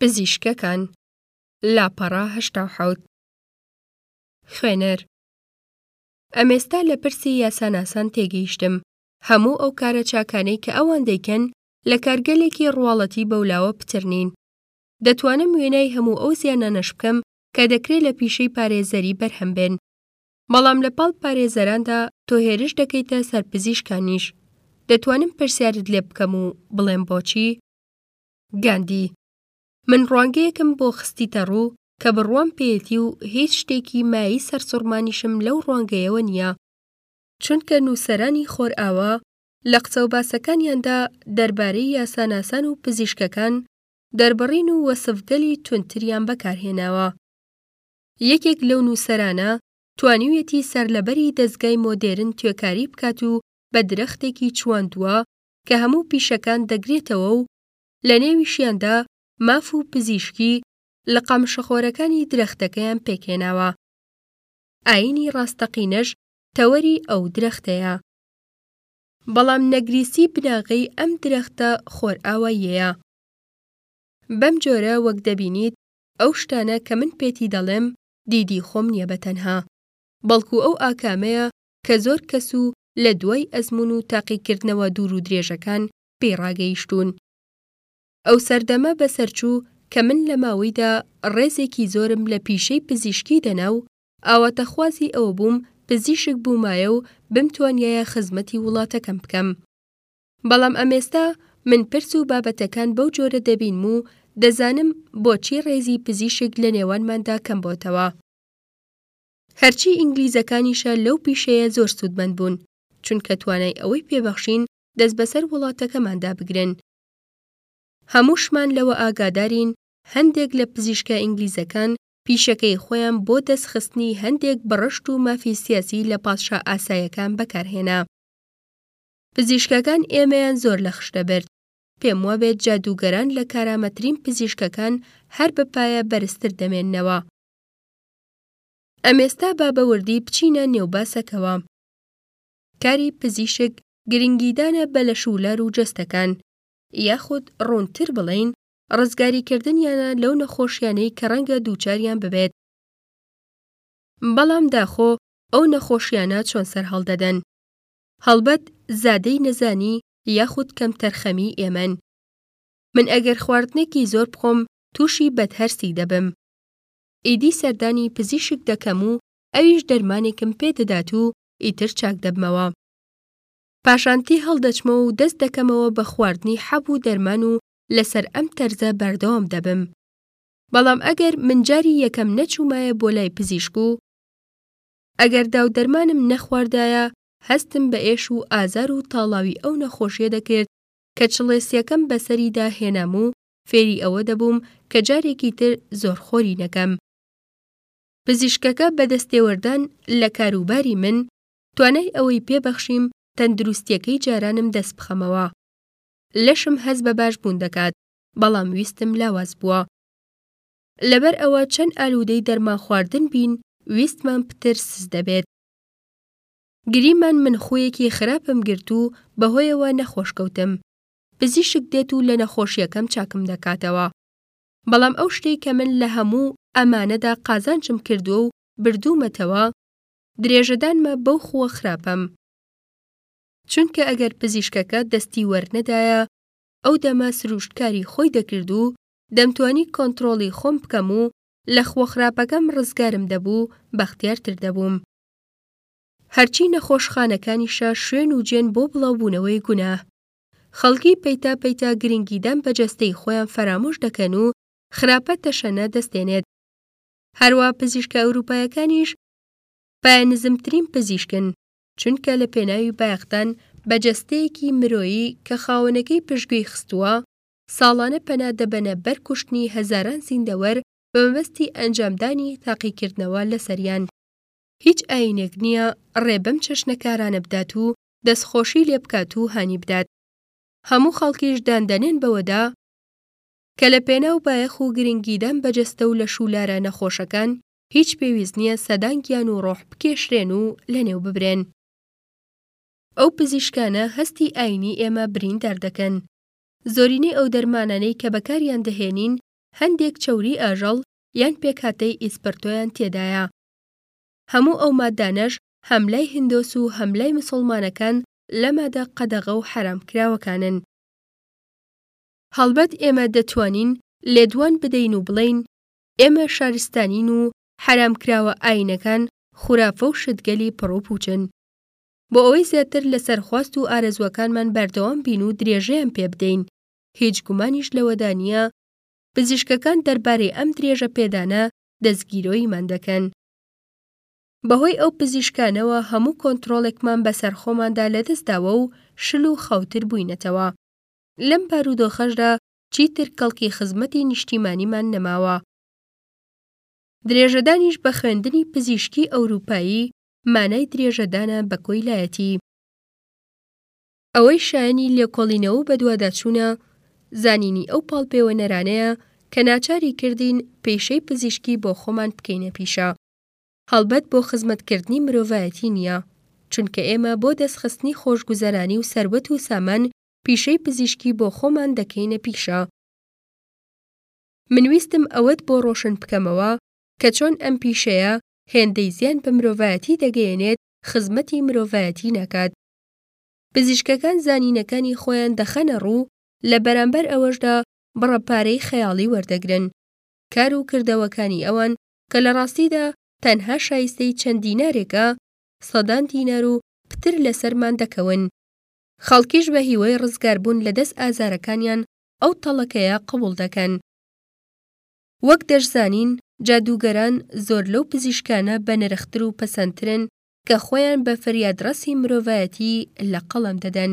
پزیشکەکان، لاپەڕە هەشتا و حەوت. خوێنەر ئەمێستا لە پرسی یاساناسان تێگەیشتم هەموو ئەو کارە چاکانەی کە ئەوان دەیکەن لە کارگەلێکی ڕواڵەتی بەولاوە پتر نین دەتوانم وێنای هەموو ئەو زیانانەش بکەم کە دەکرێت لە پیشەی پارێزەری بەرهەم بێن بەڵام لە پاڵ پارێزەراندا تۆ هێرش دەکەیتە سەر پزیشکانیش. دەتوانم پرسیارت لێ بکەم و بڵێم بۆچی؟ گاندی، من ڕوانگەیەکم بۆ خستیتە ڕوو کە بڕوام پێیەتی و هیچ شتێکی مایەی سەرسوڕمانیشم لەو ڕوانگەیەوە نییە، چونکە نووسەرانی خۆرئاوا لە قسە و باسەکانیاندا دەربارەی یاساناسان و پزیشکەکان دەربڕین و وەسفگەلی توندتریان بەکارهێناوە. یەکێک لەو نووسەرانە توانیویەتی سەرلەبەری دەزگای مۆدێرن توێکاری بکات و بە درەختێکی چواندووە کە هەموو پیشەکان دەگرێتەوە و لە نێویشیاندا ماف و پزیشکی لقە مشەخۆرەکانی درەختەکەیان پێکهێناوە. ئایینی ڕاستەقینەش تەوەری ئەو درەختەیە. بەڵام نەگریسی بناغەی ئەم درەختە خۆرئاواییەیە. بەم جۆرە وەک دەبینیت ئەو شتانە کە من پێتی دەڵێم دیدی خۆم نیە بە تەنها بەڵکو ئەو ئاکامەیە کە زۆر کەس و لە دوای ئەزمون و تاقیکردنەوە دوور و درێژەکان پێی ڕاگەیشتوون. ئەو سەردەمە بەسەرچوو کە من لە ماوەیدا ڕێزێکی زۆرم لە پیشەی پزیشکی دەنا و ئاواتەخوازی ئەوە بووم پزیشک بوومایە و بمتوانیایە خزمەتی وڵاتەکەم بکەم. بەڵام ئەمێستا من پرس و بابەتەکان بەو جۆرە دەبینم و دەزانم بۆچی ڕێزی پزیشک لە نێوانماندا کەم بۆتەوە. هەرچی ئینگلیزەکانیشە لەو پیشەیە زۆر سوودمەند بوون، چونکە توانای ئەوەی پێ بەخشین دەست بەسەر وڵاتەکەماندا بگرن. هەمووشمان لەوە ئاگادارین هەندێک لە پزیشکە ئینگلیزەکان پیشەکەی خۆیان بۆ دەست خستنی هەندێک بڕشت و مافی سیاسی لە پادشا ئاسایەکان بەکار هێنا. پزیشکەکان ئێمەیان زۆر لە خشتە برد. پێم وابێت جادووگەران لە کارامەترین پزیشکەکان هەر بە پایە بەرزتر دەمێننەوە. ئەمێستا با بە وردی بچینە نێو باسەکەوە. کاری پزیشک گرنگیدانە بە لەشوولار و جەستەکان، یاخود ڕوونتر بڵێین ڕزگاریکردنیانە لەو نەخۆشیانەی کە ڕەنگە دووچاریان ببێت. بەڵام داخۆ ئەو نەخۆشیانە چۆن سەرهەڵدەدەن؟ هەڵبەت زادەی نەزانی یاخود کەمتەرخەمیی ئێمەن. من ئەگەر خواردنێکی زۆر بخۆم تووشی بەدهەرسی دەبم. ئیدی سەردانی پزیشک دەکەم و ئەویش دەرمانێکم پێ دەدات و ئیتر چاک دەبمەوە. پاشان تێهەڵدەچمەوە و دەست دەکەمەوە بە خواردنی حەب و دەرمان و لەسەر ئەم تەرزە بەردەوام دەبم. بەڵام ئەگەر من جاری یەکەم نەچوومایە بۆ لای پزیشک و. ئەگەر داودەرمانم نەخواردایە هەستم بە ئێش و ئازار و تاڵاوی ئەو نەخۆشیە دەکرد کە چڵێسیەکەم بەسەریدا هێنام و فێری ئەوە دەبووم کە جارێکی تر زۆر خۆری نەکەم. پزیشکەکە بە دەستێوەردان لە کاروباری من توانای ئەوەی پێ بەخشیم تەندروستیەکەی جارانم دەست بخەمەوە. لەشم هەست بە باشبوون دەکات بەڵام ویستم لاواز بووە. لەبەر ئەوە چەند ئالوودەی دەرمان خواردن بین ویستمان پتر سس دەبێت. گریمان من خوویەکی خراپم گرت و بەهۆیەوە نەخۆش کەوتم. پزیشک دێت و لە نەخۆشیەکەم چاکم دەکاتەوە. بەڵام ئەو شتەی کە من لە هەموو ئەمانەدا قازانجم کردووە و بردوومەتەوە درێژەدانمە بەو خووە خراپەم. چونکە ئەگەر پزیشکەکە دەستی وەرنەدایە ئەو دەمە سرووشتکاری خۆی دەکرد و دەمتوانی کۆنتڕۆڵی خۆم بکەم و لە خووە خراپەکەم ڕزگارم دەبوو بەختیار تر دەبووم. هەرچی نەخۆشخانەکانیشە شوێن و جێن بۆ بڵاوبوونەوەی گوناه. خەڵکی پەیتا پەیتا گرنگیدان بە جەستەی خۆیان فەرامۆش دەکەن و خراپە تەشەنە دەستێنێت. هەروا پزیشکە ئەوروپایەکانیش پایە نزمترین پزیشکن، چونکە لە پێناوی بایەخدان بە جەستەیەکی مرۆیی کە خاوەنەکەی پشتگوێی خستووە، ساڵانە پەنا دەبەنە بەر کوشتنی هەزاران زیندەوەر بە مەبەستی ئەنجامدانی تاقیکردنەوە لەسەریان. هیچ ئایینێک نییە ڕێ بەم چەشنە کارانە بدات و دەستخۆشی لێ بکات و هانی بدات. هەموو خەڵکیش دان دەنێن بەوەدا کە لە پێناو بایەخ و گرنگیدان بە جەستە و لەش و لارە نەخۆشەکان هیچ پێویست نییە سەدان گیان و ڕۆح بکێشرێن و لەنێو ببرێن. ئەو پزیشکانە هەستی ئایینی ئێمە بریندار دەکەن. زۆرینەی ئەو دەرمانانەی کە بەکاریان دەهێنین هەندێک چەوری ئاژەڵ یان پێکهاتەی ئیسپرتۆیان تێدایە. هەموو ئەو ماددانەش هەم لای هندۆس و هەم لای مسوڵمانەکان لە مادە قەدەغە و حەرام کراوەکانن. هەڵبەت ئێمە دەتوانین لێدوان بدەین و بڵێین ئێمە شارستانین و حەرامکراوە ئایینەکان خورافە و شتگەلی پڕوپوچن. بۆ ئەوەی زیاتر لەسەر خواست و ئارەزووەکانمان بەردەوام بین و درێژەیان پێ بدەین، هیچ گومانیش لەوەدا نییە پزیشکەکان دەربارەی ئەم درێژە پێدانە دەستگیرۆییمان دەکەن. بەهۆی ئەو پزیشکانەوە هەموو کۆنترۆڵێکمان بەسەر خۆماندا لەدەست داوە و شل و خاوتر بووینەتەوە. لەم بارودۆخەشدا چیتر کەڵکی خزمەتی نیشتیمانیمان نەماوە. درێژەدانیش بە خوێندنی پزیشکی ئەورووپایی مانای درێژەدانە بە کۆیلایەتی. ئەوەی شایەنی لێکۆڵینەوە و بەدواداچوونە، زانینی ئەو پاڵپێوەنەرانەیە کە ناچاری کردین پیشەی پزیشکی بۆ خۆمان بکەینە پیشە. هەڵبەت بۆ خزمەتکردنی مرۆڤایەتی نییە، چونکە ئێمە بۆ دەستخستنی خۆشگوزەرانی و سەروەت و سامان پیشەی پزیشکی بۆ خۆمان دەکەینە پیشە. من ویستم ئەوەت بۆ ڕۆشن بکەمەوە کە چۆن ئەم پیشەیە هێندەی زیان بە مرۆڤایەتی دەگەیەنێت خزمەتی مرۆڤایەتی ناکات. پزیشکەکان زانینەکانی خۆیان دەخەنە ڕوو لە بەرامبەر ئەوەشدا بڕە پارەی خەیاڵی وەردەگرن. کار و کردەوەکانی ئەوان کە لە ڕاستیدا تەنها شایستەی چەند دینارێکە، سەدان دینار و پتر لەسەرمان دەکەون. خەڵکیش بە هیوای ڕزگاربوون لە دەست ئازارەکانیان ئەو تەڵەکەیە قبوڵ دەکەن. وەک دەشزانین جادووگەران زۆر لەو پزیشکانە بەنرختر و پەسەندترن کە خۆیان بە فەریادڕەسی مرۆڤایەتی لە قەڵەم دەدەن.